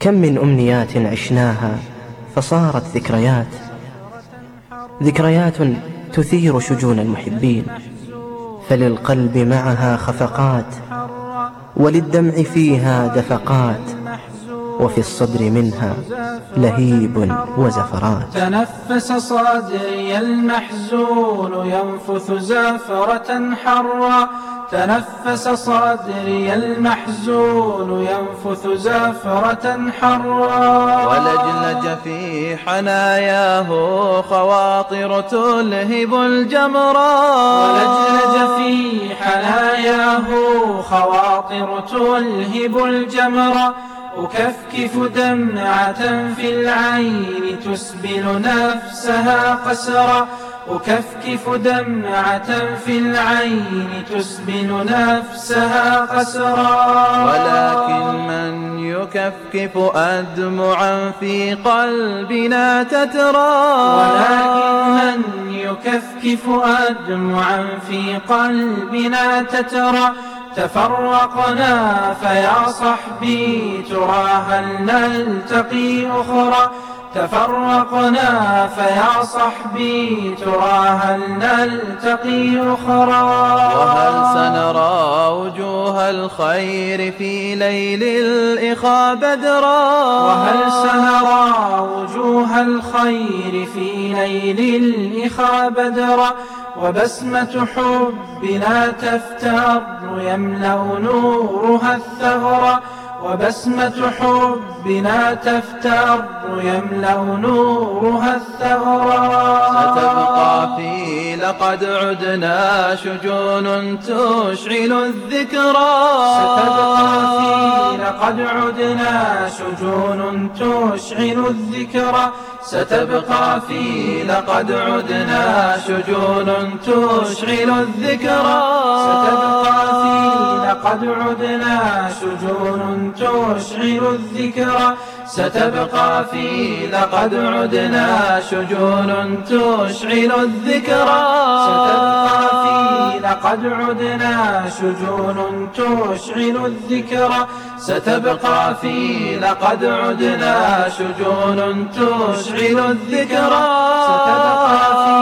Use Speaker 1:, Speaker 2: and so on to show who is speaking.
Speaker 1: كم من أمنيات عشناها فصارت ذكريات ذكريات تثير شجون المحبين فللقلب معها خفقات وللدمع فيها دفقات. وفي الصدر منها لهيب وزفرات.
Speaker 2: تنفس صدري المحزون ينفث زافرة حرا. تنفس صدري المحزون ينفث زافرة حرا.
Speaker 3: ولجلج في حناياه خواطر تلهب الجمرا.
Speaker 2: ولجلج في حناياه خواطر تلهب الجمرا. أكفكف دمعة في العين تسبل نفسها قسرا. أكفكف دمعة في العين تسبل نفسها قسرا.
Speaker 3: ولكن من يكفكف أدمعا في قلبنا تترى.
Speaker 2: ولكن من يكفكف أدمعا في قلبنا تترى. تفرقنا فيا صحبي ترى هل نلتقي أخرى. تفرقنا فيا صحبي ترى هل نلتقي أخرى.
Speaker 3: وهل سنرى وجوه الخير في ليل الإخاء بدرا؟
Speaker 2: وهل سنرى وجوه الخير في ليل الإخاء بدرا؟ وبسمة حب لا تفتر يملأ نورها الثغر. وبسمة حب لا تفتر يملأ نورها
Speaker 3: الثغر. لقد عدنا شجون تشعل الذكرى.
Speaker 2: لقد عدنا شجون تشعل الذكرى. ستبقى في لقد عدنا شجون تشعل الذكرى. ستبقى في لقد عدنا شجون تشعل الذكرى. ستبقى في لقد عدنا شجون تشعل الذكرى. ستبقى في لقد عدنا شجون تشعل الذكرى. ستبقى في لقد عدنا شجون تشعل الذكرى. ستبقى في